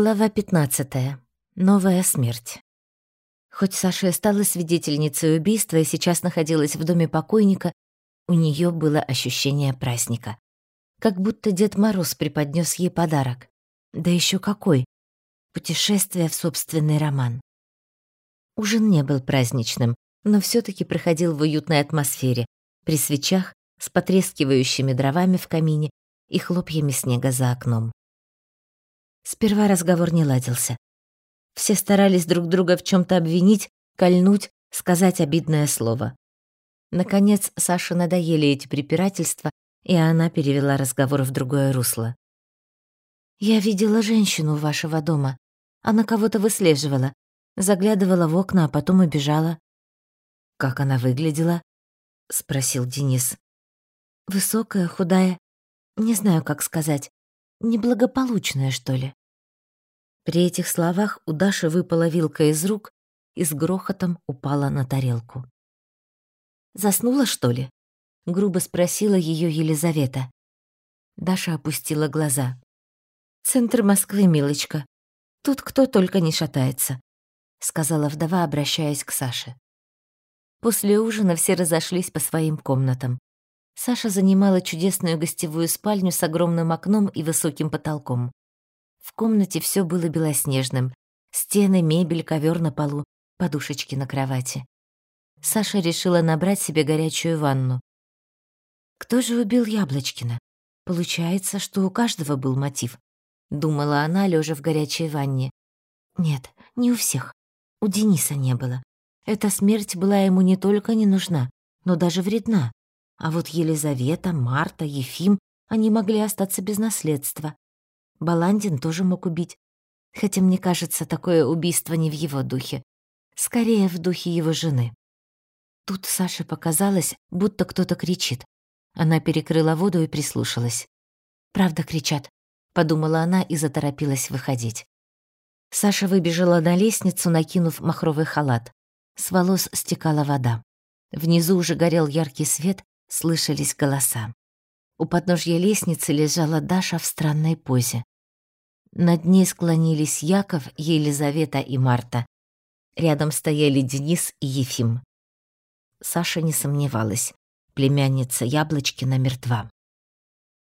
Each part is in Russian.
Глава 15. Новая смерть. Хоть Саша и стала свидетельницей убийства и сейчас находилась в доме покойника, у нее было ощущение праздника. Как будто Дед Мороз преподнес ей подарок. Да еще какой! Путешествие в собственный роман. Ужин не был праздничным, но все таки проходил в уютной атмосфере, при свечах, с потрескивающими дровами в камине и хлопьями снега за окном. Сперва разговор не ладился. Все старались друг друга в чем то обвинить, кольнуть, сказать обидное слово. Наконец, Саше надоели эти препирательства, и она перевела разговор в другое русло. «Я видела женщину вашего дома. Она кого-то выслеживала. Заглядывала в окна, а потом убежала». «Как она выглядела?» — спросил Денис. «Высокая, худая. Не знаю, как сказать. Неблагополучная, что ли». При этих словах у Даши выпала вилка из рук и с грохотом упала на тарелку. «Заснула, что ли?» — грубо спросила ее Елизавета. Даша опустила глаза. «Центр Москвы, милочка. Тут кто только не шатается», — сказала вдова, обращаясь к Саше. После ужина все разошлись по своим комнатам. Саша занимала чудесную гостевую спальню с огромным окном и высоким потолком. В комнате все было белоснежным. Стены, мебель, ковер на полу, подушечки на кровати. Саша решила набрать себе горячую ванну. Кто же убил Яблочкина? Получается, что у каждого был мотив. Думала она, лежа в горячей ванне. Нет, не у всех. У Дениса не было. Эта смерть была ему не только не нужна, но даже вредна. А вот Елизавета, Марта, Ефим, они могли остаться без наследства. Баландин тоже мог убить. Хотя, мне кажется, такое убийство не в его духе. Скорее, в духе его жены. Тут Саше показалось, будто кто-то кричит. Она перекрыла воду и прислушалась. «Правда кричат», — подумала она и заторопилась выходить. Саша выбежала на лестницу, накинув махровый халат. С волос стекала вода. Внизу уже горел яркий свет, слышались голоса. У подножья лестницы лежала Даша в странной позе. Над ней склонились Яков, Елизавета и Марта. Рядом стояли Денис и Ефим. Саша не сомневалась. Племянница Яблочкина мертва.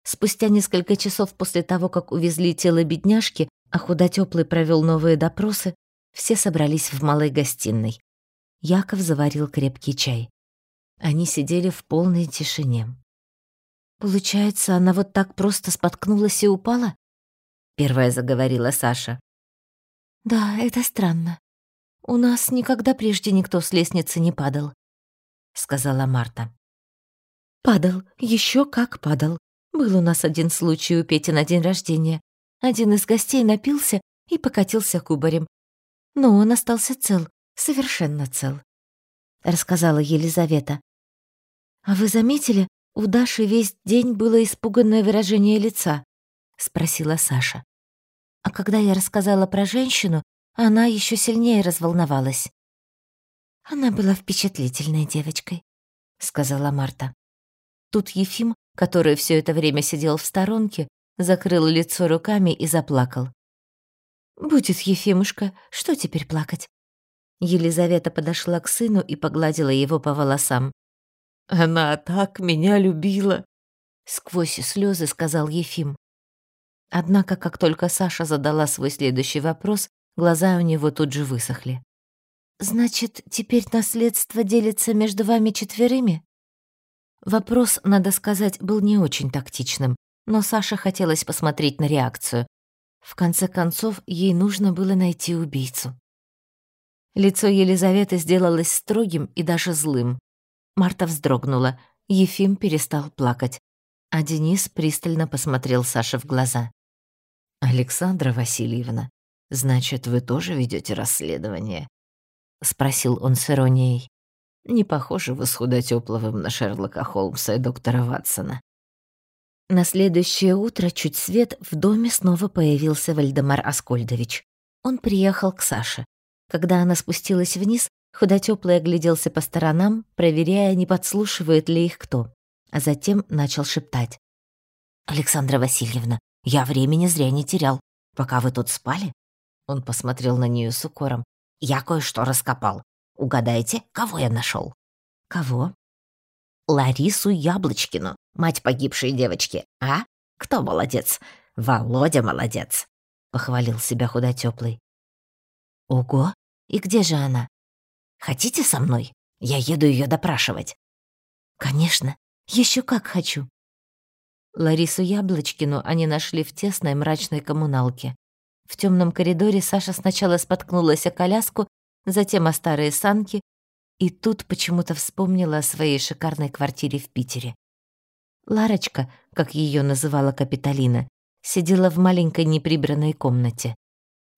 Спустя несколько часов после того, как увезли тело бедняжки, а худотёплый провёл новые допросы, все собрались в малой гостиной. Яков заварил крепкий чай. Они сидели в полной тишине. Получается, она вот так просто споткнулась и упала? Первая заговорила Саша. Да, это странно. У нас никогда прежде никто с лестницы не падал, сказала Марта. Падал, еще как падал. Был у нас один случай у Пети на день рождения. Один из гостей напился и покатился кубарем. Но он остался цел, совершенно цел, рассказала Елизавета. А вы заметили, «У Даши весь день было испуганное выражение лица», — спросила Саша. А когда я рассказала про женщину, она еще сильнее разволновалась. «Она была впечатлительной девочкой», — сказала Марта. Тут Ефим, который все это время сидел в сторонке, закрыл лицо руками и заплакал. «Будет, Ефимушка, что теперь плакать?» Елизавета подошла к сыну и погладила его по волосам. Она так меня любила, сквозь слезы сказал Ефим. Однако, как только Саша задала свой следующий вопрос, глаза у него тут же высохли. Значит, теперь наследство делится между вами четверыми? Вопрос, надо сказать, был не очень тактичным, но Саше хотелось посмотреть на реакцию. В конце концов, ей нужно было найти убийцу. Лицо Елизаветы сделалось строгим и даже злым. Марта вздрогнула. Ефим перестал плакать. А Денис пристально посмотрел Саше в глаза. «Александра Васильевна, значит, вы тоже ведете расследование?» — спросил он с иронией. «Не похоже вы с Худотёпловым на Шерлока Холмса и доктора Ватсона». На следующее утро, чуть свет, в доме снова появился Вальдемар Аскольдович. Он приехал к Саше. Когда она спустилась вниз, Худотёплый огляделся по сторонам, проверяя, не подслушивает ли их кто, а затем начал шептать. «Александра Васильевна, я времени зря не терял. Пока вы тут спали, Он посмотрел на нее с укором. «Я кое-что раскопал. Угадайте, кого я нашел? «Кого?» «Ларису Яблочкину, мать погибшей девочки. А? Кто молодец? Володя молодец!» — похвалил себя худотёплый. «Ого! И где же она?» «Хотите со мной? Я еду ее допрашивать». «Конечно, еще как хочу». Ларису Яблочкину они нашли в тесной мрачной коммуналке. В темном коридоре Саша сначала споткнулась о коляску, затем о старые санки, и тут почему-то вспомнила о своей шикарной квартире в Питере. Ларочка, как ее называла Капитолина, сидела в маленькой неприбранной комнате.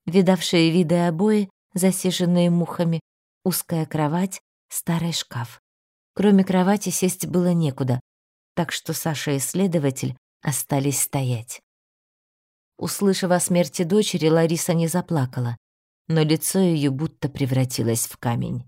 Видавшие виды обои, засиженные мухами, узкая кровать, старый шкаф. Кроме кровати сесть было некуда, так что Саша и следователь остались стоять. Услышав о смерти дочери, Лариса не заплакала, но лицо ее будто превратилось в камень.